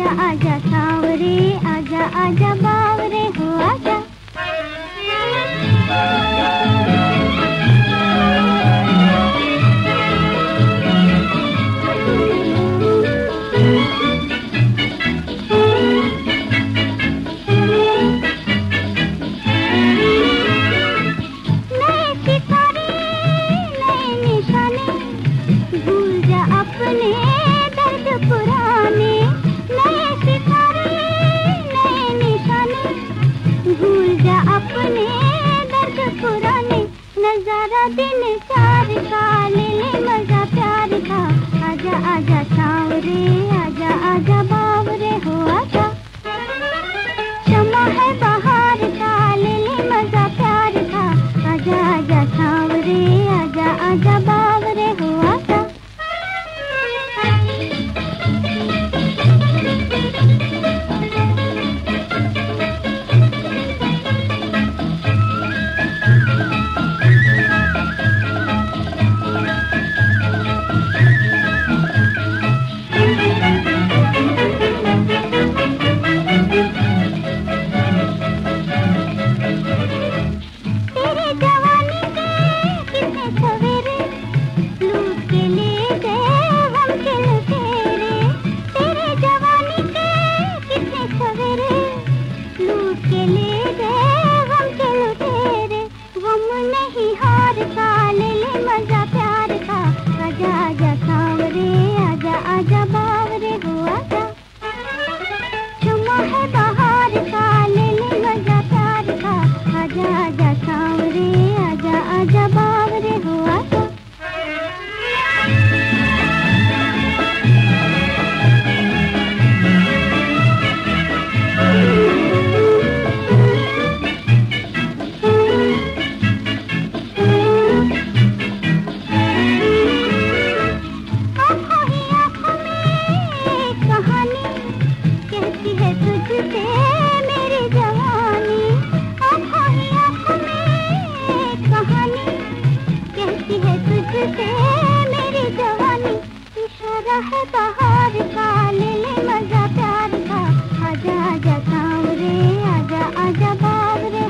आजा आजा सांवरे आजा आजा अपने दर्द पुराने नज़ारा दिन चार का ले ले मज़ा प्यार का। आजा आजा सांवरे। जिससे मेरी जवानी। इशारा है बाहर का ले ले मज़ा प्यार का। आजा आजा काम रे आजा आजा बाब है